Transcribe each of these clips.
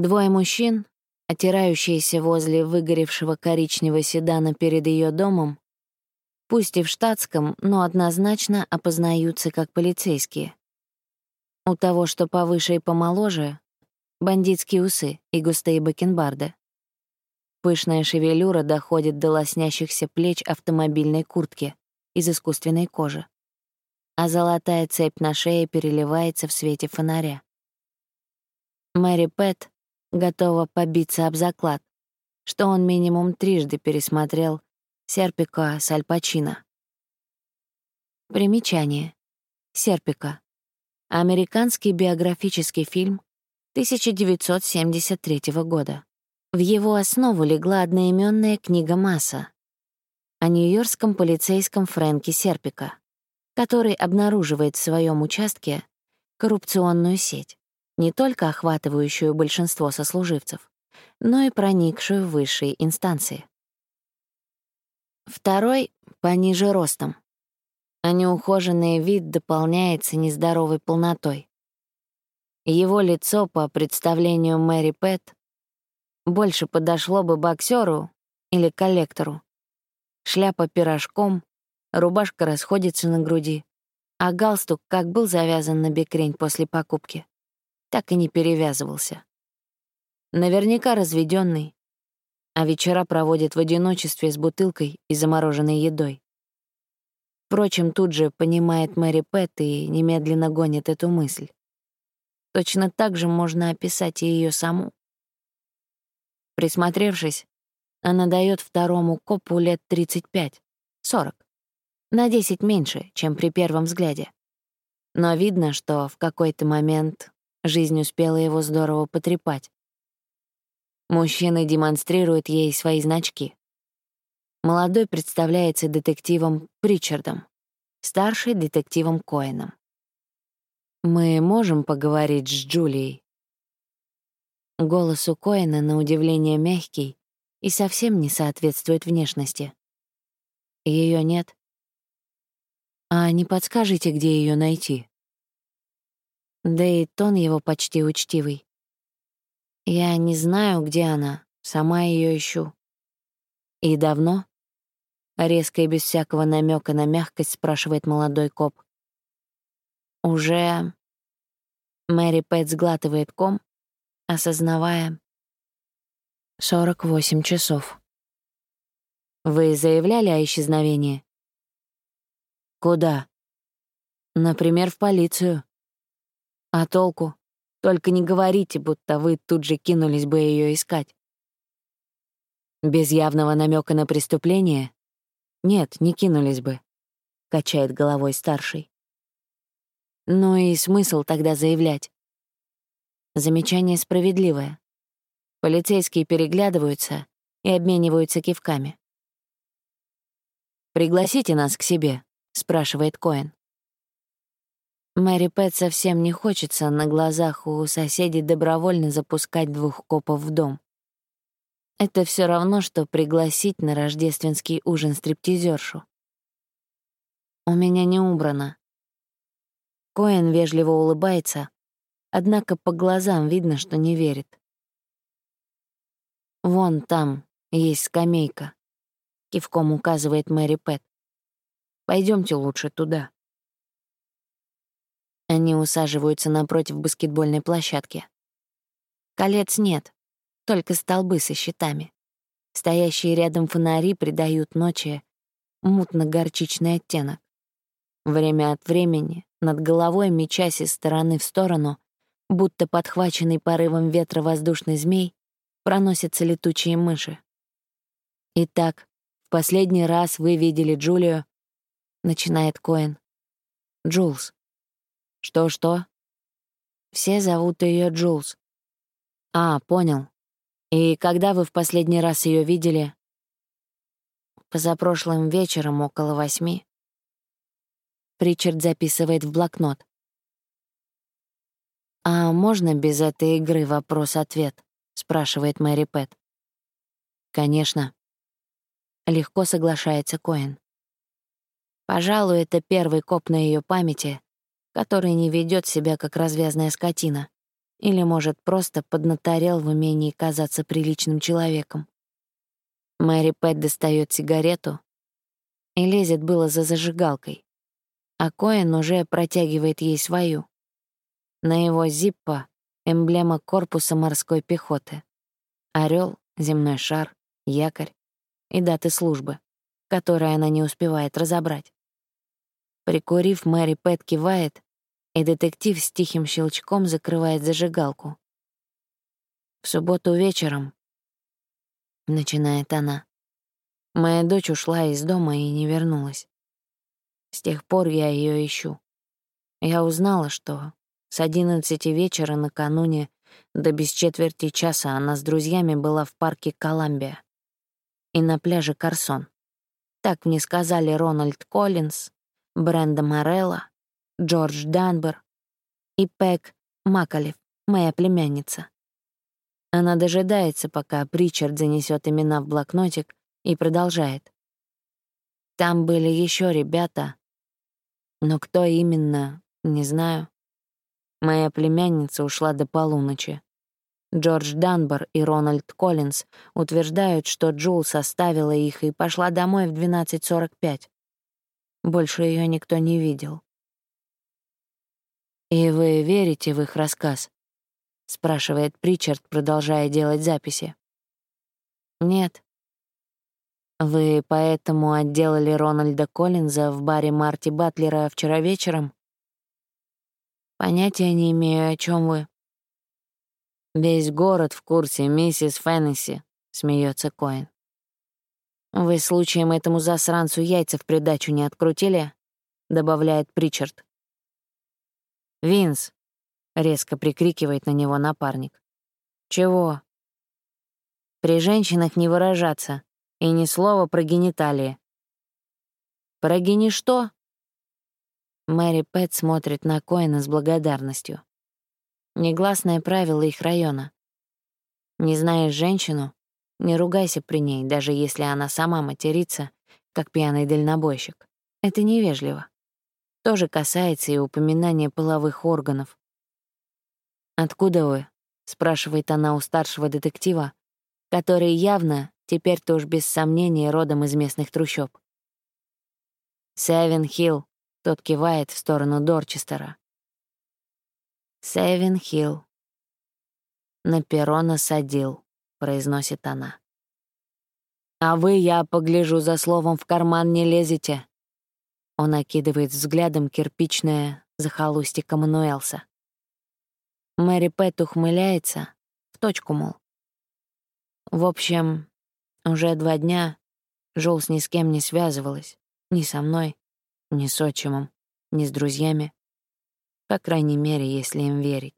Двое мужчин, отирающиеся возле выгоревшего коричневого седана перед ее домом, пусть и в штатском, но однозначно опознаются как полицейские. У того, что повыше и помоложе, бандитские усы и густые бакенбарды. Пышная шевелюра доходит до лоснящихся плеч автомобильной куртки из искусственной кожи, а золотая цепь на шее переливается в свете фонаря. Мэри Пэт готова побиться об заклад, что он минимум трижды пересмотрел Серпика с Аль Пачино. Примечание. Серпика. Американский биографический фильм 1973 года. В его основу легла одноименная книга Масса о нью-йоркском полицейском Фрэнке Серпика, который обнаруживает в своем участке коррупционную сеть не только охватывающую большинство сослуживцев, но и проникшую в высшие инстанции. Второй — пониже ростом, а неухоженный вид дополняется нездоровой полнотой. Его лицо, по представлению Мэри Пэт, больше подошло бы боксеру или коллектору. Шляпа пирожком, рубашка расходится на груди, а галстук как был завязан на бекрень после покупки, так и не перевязывался. Наверняка разведенный, а вечера проводит в одиночестве с бутылкой и замороженной едой. Впрочем, тут же понимает Мэри Пэт и немедленно гонит эту мысль. Точно так же можно описать и ее саму. Присмотревшись, она дает второму копу лет 35-40, на 10 меньше, чем при первом взгляде. Но видно, что в какой-то момент Жизнь успела его здорово потрепать. Мужчины демонстрируют ей свои значки. Молодой представляется детективом Причардом, старший — детективом Коэном. «Мы можем поговорить с Джулией?» Голос у Коэна, на удивление, мягкий и совсем не соответствует внешности. Ее нет. «А не подскажете, где ее найти?» Да и тон его почти учтивый. Я не знаю, где она, сама ее ищу. И давно? Резко и без всякого намека на мягкость спрашивает молодой коп. Уже... Мэри Пэт сглатывает ком, осознавая... 48 часов. Вы заявляли о исчезновении? Куда? Например, в полицию. А толку? Только не говорите, будто вы тут же кинулись бы ее искать. Без явного намека на преступление? Нет, не кинулись бы, — качает головой старший. Ну и смысл тогда заявлять? Замечание справедливое. Полицейские переглядываются и обмениваются кивками. «Пригласите нас к себе», — спрашивает Коэн. Мэри Пэт совсем не хочется на глазах у соседей добровольно запускать двух копов в дом. Это все равно, что пригласить на рождественский ужин стриптизершу. У меня не убрано. Коэн вежливо улыбается, однако по глазам видно, что не верит. «Вон там есть скамейка», — кивком указывает Мэри Пэт. Пойдемте лучше туда». Они усаживаются напротив баскетбольной площадки. Колец нет, только столбы со щитами. Стоящие рядом фонари придают ночи мутно-горчичный оттенок. Время от времени над головой, мечась из стороны в сторону, будто подхваченный порывом ветра воздушный змей, проносятся летучие мыши. «Итак, в последний раз вы видели Джулию?» — начинает Коэн. «Джулс, что-что? Все зовут ее Джулс. А, понял. И когда вы в последний раз ее видели? Позапрошлым вечером около восьми. Причард записывает в блокнот. «А можно без этой игры вопрос-ответ?» — спрашивает Мэри Пэт. «Конечно». Легко соглашается Коэн. Пожалуй, это первый коп на ее памяти, который не ведет себя как развязная скотина Или, может, просто поднаторел в умении казаться приличным человеком. Мэри Пэт достает сигарету и лезет было за зажигалкой, а Коэн уже протягивает ей свою. На его зиппо — эмблема корпуса морской пехоты. Орел, земной шар, якорь и даты службы, которые она не успевает разобрать. Прикурив, Мэри Пэт кивает, и детектив с тихим щелчком закрывает зажигалку. В субботу вечером, — начинает она, — моя дочь ушла из дома и не вернулась. С тех пор я ее ищу. Я узнала, что с одиннадцати вечера накануне до без четверти часа она с друзьями была в парке Коламбия и на пляже Карсон. Так мне сказали Рональд Коллинз, Бренда Морелла, Джордж Данбер и Пэк Макалев, моя племянница. Она дожидается, пока Причард занесет имена в блокнотик и продолжает. Там были еще ребята, но кто именно, не знаю. Моя племянница ушла до полуночи. Джордж Данбор и Рональд Коллинз утверждают, что Джул составила их и пошла домой в 12.45. Больше ее никто не видел. «И вы верите в их рассказ?» — спрашивает Причард, продолжая делать записи. «Нет». «Вы поэтому отделали Рональда Коллинза в баре Марти Батлера вчера вечером?» Понятия не имею, о чем вы. Весь город в курсе, миссис Феннесси, смеется Коэн. Вы случаем этому засранцу яйца в придачу не открутили? добавляет Причард. Винс, резко прикрикивает на него напарник. Чего? При женщинах не выражаться и ни слова про гениталии. Про гени что? Мэри Пэт смотрит на Коэна с благодарностью. Негласное правило их района. Не знаешь женщину — не ругайся при ней, даже если она сама матерится, как пьяный дальнобойщик. Это невежливо. Тоже касается и упоминания половых органов. «Откуда вы?» — спрашивает она у старшего детектива, который явно, теперь-то уж без сомнения, родом из местных трущоб. «Севен Хилл», тот кивает в сторону Дорчестера. «Севин Хилл». «На перо насадил», — произносит она. «А вы, я погляжу, за словом в карман не лезете». Он окидывает взглядом кирпичное захолустье Камануэлса. Мэри Пэт ухмыляется, в точку, мол. В общем, уже два дня Жолс ни с кем не связывалась, ни со мной, ни с отчимом, ни с друзьями. По крайней мере, если им верить.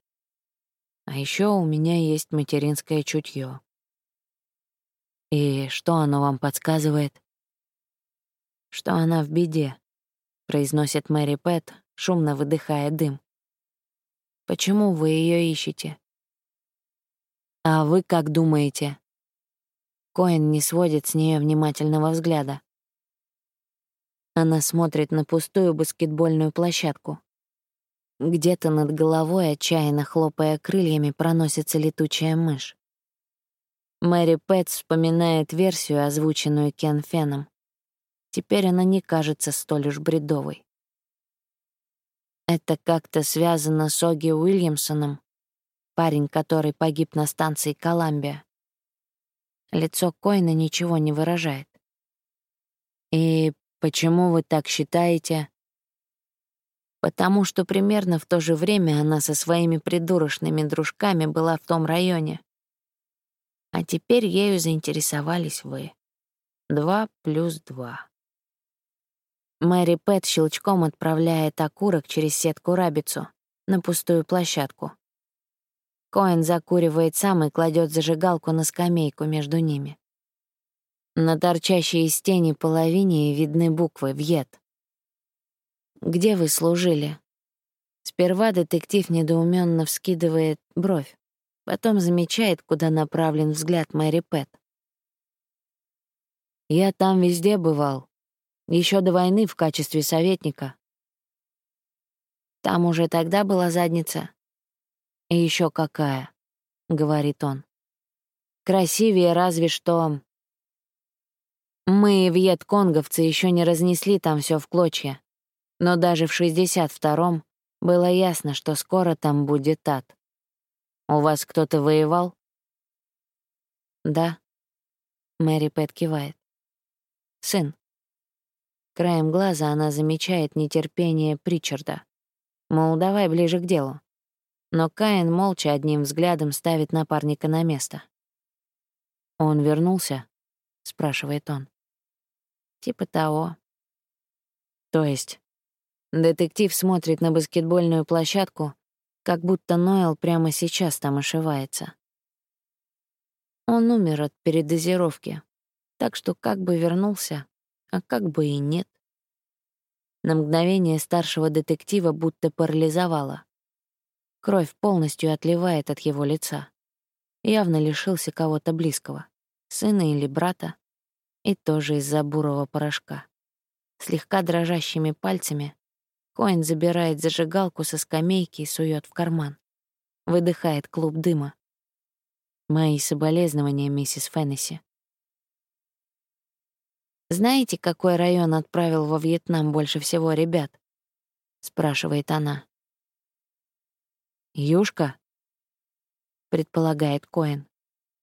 А еще у меня есть материнское чутье. И что оно вам подсказывает? Что она в беде, произносит Мэри Пэт, шумно выдыхая дым. Почему вы ее ищете? А вы как думаете? Коэн не сводит с нее внимательного взгляда. Она смотрит на пустую баскетбольную площадку. Где-то над головой, отчаянно хлопая крыльями, проносится летучая мышь. Мэри Пэт вспоминает версию, озвученную Кен Феном. Теперь она не кажется столь уж бредовой. Это как-то связано с Оги Уильямсоном, парень, который погиб на станции Коламбия. Лицо Койна ничего не выражает. И Почему вы так считаете? Потому что примерно в то же время она со своими придурочными дружками была в том районе. А теперь ею заинтересовались вы. Два плюс два. Мэри Пэт щелчком отправляет окурок через сетку-рабицу на пустую площадку. Коэн закуривает сам и кладет зажигалку на скамейку между ними. На торчащей из тени половине видны буквы «Вьет». «Где вы служили?» Сперва детектив недоуменно вскидывает бровь, потом замечает, куда направлен взгляд Мэри Пэт. «Я там везде бывал, еще до войны в качестве советника. Там уже тогда была задница. еще какая», — говорит он. «Красивее разве что...» Мы, вьетконговцы, еще не разнесли там все в клочья. Но даже в 62-м было ясно, что скоро там будет ад. «У вас кто-то воевал?» «Да», — Мэри Пэт кивает. «Сын». Краем глаза она замечает нетерпение Причарда. Мол, давай ближе к делу. Но Каин молча одним взглядом ставит напарника на место. «Он вернулся?» — спрашивает он. «Типа того». «То есть?» Детектив смотрит на баскетбольную площадку, как будто Ноэл прямо сейчас там ошивается. Он умер от передозировки, так что как бы вернулся, а как бы и нет. На мгновение старшего детектива будто парализовало. Кровь полностью отливает от его лица. Явно лишился кого-то близкого, сына или брата, и тоже из-за бурого порошка. Слегка дрожащими пальцами Коин забирает зажигалку со скамейки и сует в карман. Выдыхает клуб дыма. Мои соболезнования, миссис Феннесси. «Знаете, какой район отправил во Вьетнам больше всего ребят?» — спрашивает она. «Юшка?» — предполагает Коэн.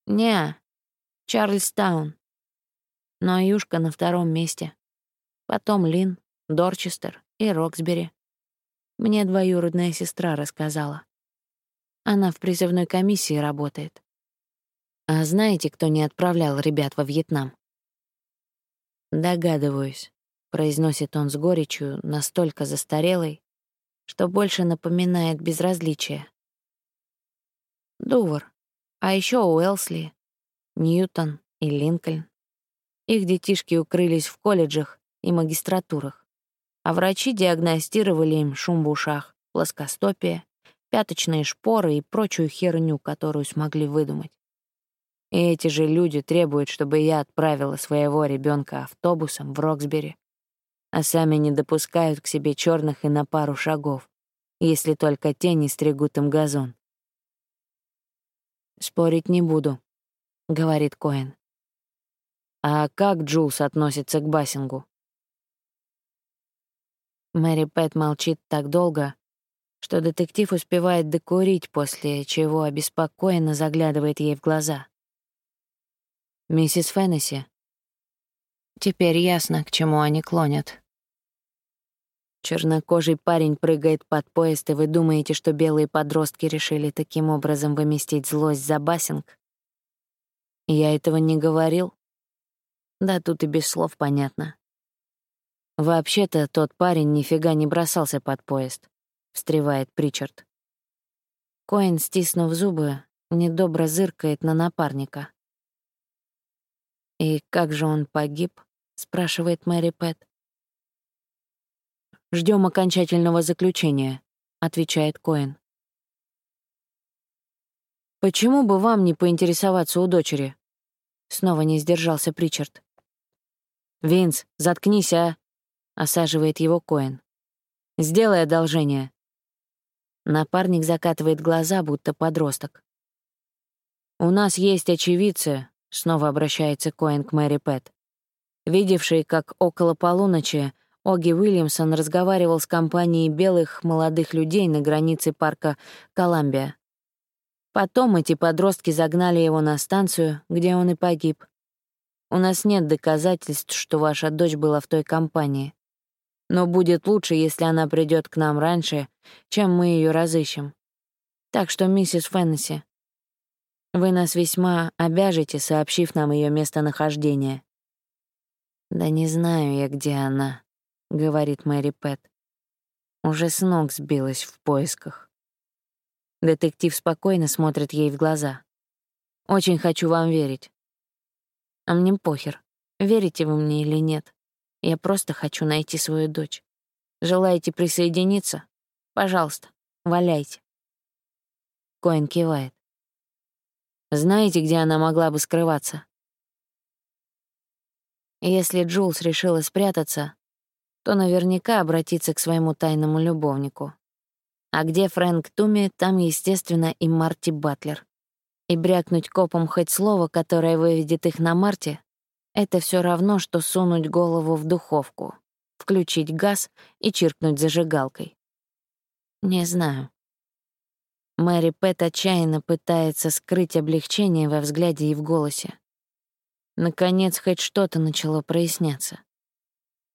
«Не, Чарльстаун. Но Юшка на втором месте. Потом Лин, Дорчестер и Роксбери. Мне двоюродная сестра рассказала. Она в призывной комиссии работает. А знаете, кто не отправлял ребят во Вьетнам? «Догадываюсь», — произносит он с горечью, настолько застарелой, что больше напоминает безразличие. Дувр, а еще Уэлсли, Ньютон и Линкольн. Их детишки укрылись в колледжах и магистратурах, а врачи диагностировали им шум в ушах, плоскостопие, пяточные шпоры и прочую херню, которую смогли выдумать. И эти же люди требуют, чтобы я отправила своего ребенка автобусом в Роксбери а сами не допускают к себе черных и на пару шагов, если только те не стригут им газон. «Спорить не буду», — говорит Коэн. «А как Джулс относится к Бассингу?» Мэри Пэт молчит так долго, что детектив успевает докурить, после чего обеспокоенно заглядывает ей в глаза. «Миссис Феннесси, теперь ясно, к чему они клонят. Чернокожий парень прыгает под поезд, и вы думаете, что белые подростки решили таким образом выместить злость за бассинг? Я этого не говорил. Да тут и без слов понятно. Вообще-то тот парень нифига не бросался под поезд, встревает Причард. Коин, стиснув зубы, недобро зыркает на напарника. «И как же он погиб?» — спрашивает Мэри Пэт. Ждем окончательного заключения», — отвечает Коэн. «Почему бы вам не поинтересоваться у дочери?» Снова не сдержался Причард. «Винс, заткнись, а!» — осаживает его Коэн. «Сделай одолжение». Напарник закатывает глаза, будто подросток. «У нас есть очевидцы», — снова обращается Коэн к Мэри Пэт, видевшие, как около полуночи Оги Уильямсон разговаривал с компанией белых молодых людей на границе парка Коламбия. Потом эти подростки загнали его на станцию, где он и погиб. У нас нет доказательств, что ваша дочь была в той компании. Но будет лучше, если она придет к нам раньше, чем мы ее разыщем. Так что, миссис Феннесси, вы нас весьма обяжете, сообщив нам ее местонахождение. Да не знаю я, где она, — говорит Мэри Пэт. Уже с ног сбилась в поисках. Детектив спокойно смотрит ей в глаза. «Очень хочу вам верить. А мне похер, верите вы мне или нет. Я просто хочу найти свою дочь. Желаете присоединиться? Пожалуйста, валяйте». Коэн кивает. «Знаете, где она могла бы скрываться?» Если Джулс решила спрятаться, то наверняка обратится к своему тайному любовнику. А где Фрэнк Туми, там, естественно, и Марти Батлер. И брякнуть копом хоть слово, которое выведет их на Марте, это все равно, что сунуть голову в духовку, включить газ и чиркнуть зажигалкой. Не знаю. Мэри Пэт отчаянно пытается скрыть облегчение во взгляде и в голосе. Наконец, хоть что-то начало проясняться.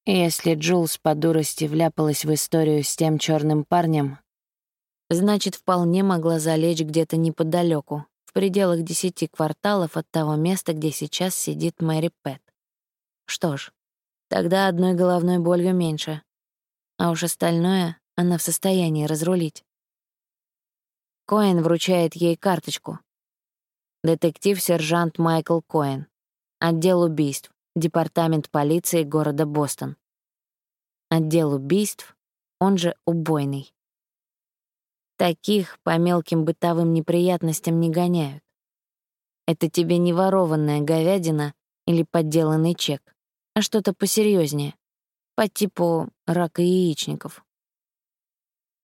Если Джулс по дурости вляпалась в историю с тем черным парнем, значит, вполне могла залечь где-то неподалеку, пределах десяти кварталов от того места, где сейчас сидит Мэри Пэт. Что ж, тогда одной головной болью меньше, а уж остальное она в состоянии разрулить. Коэн вручает ей карточку. Детектив-сержант Майкл Коэн. Отдел убийств. Департамент полиции города Бостон. Отдел убийств, он же убойный. Таких по мелким бытовым неприятностям не гоняют. Это тебе не ворованная говядина или подделанный чек, а что-то посерьезнее, по типу рака яичников.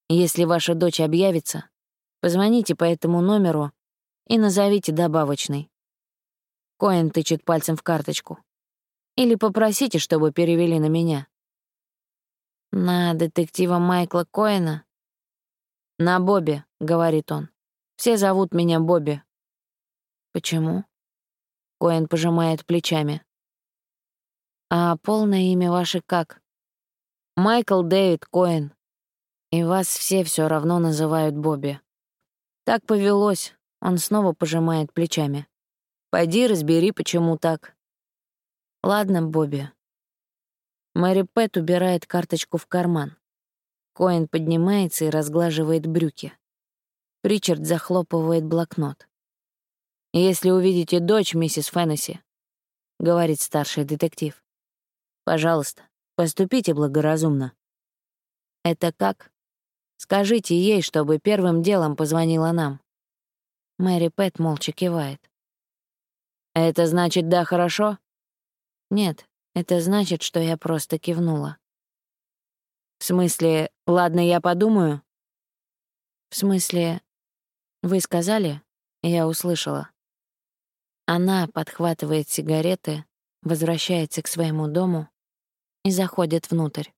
Если ваша дочь объявится, позвоните по этому номеру и назовите добавочный. Коэн тычет пальцем в карточку. Или попросите, чтобы перевели на меня. «На детектива Майкла Коэна?» «На Бобби», — говорит он. «Все зовут меня Бобби». «Почему?» Коэн пожимает плечами. «А полное имя ваше как?» «Майкл Дэвид Коэн. И вас все все равно называют Бобби». «Так повелось», — он снова пожимает плечами. «Пойди разбери, почему так». «Ладно, Бобби, Мэри Пэт убирает карточку в карман. Коэн поднимается и разглаживает брюки. Причард захлопывает блокнот. «Если увидите дочь, миссис Феннесси», — говорит старший детектив, — «пожалуйста, поступите благоразумно». «Это как?» «Скажите ей, чтобы первым делом позвонила нам». Мэри Пэт молча кивает. «Это значит «да, хорошо»?» «Нет, это значит, что я просто кивнула. В смысле, ладно, я подумаю? В смысле, вы сказали? Я услышала. Она подхватывает сигареты, возвращается к своему дому и заходит внутрь.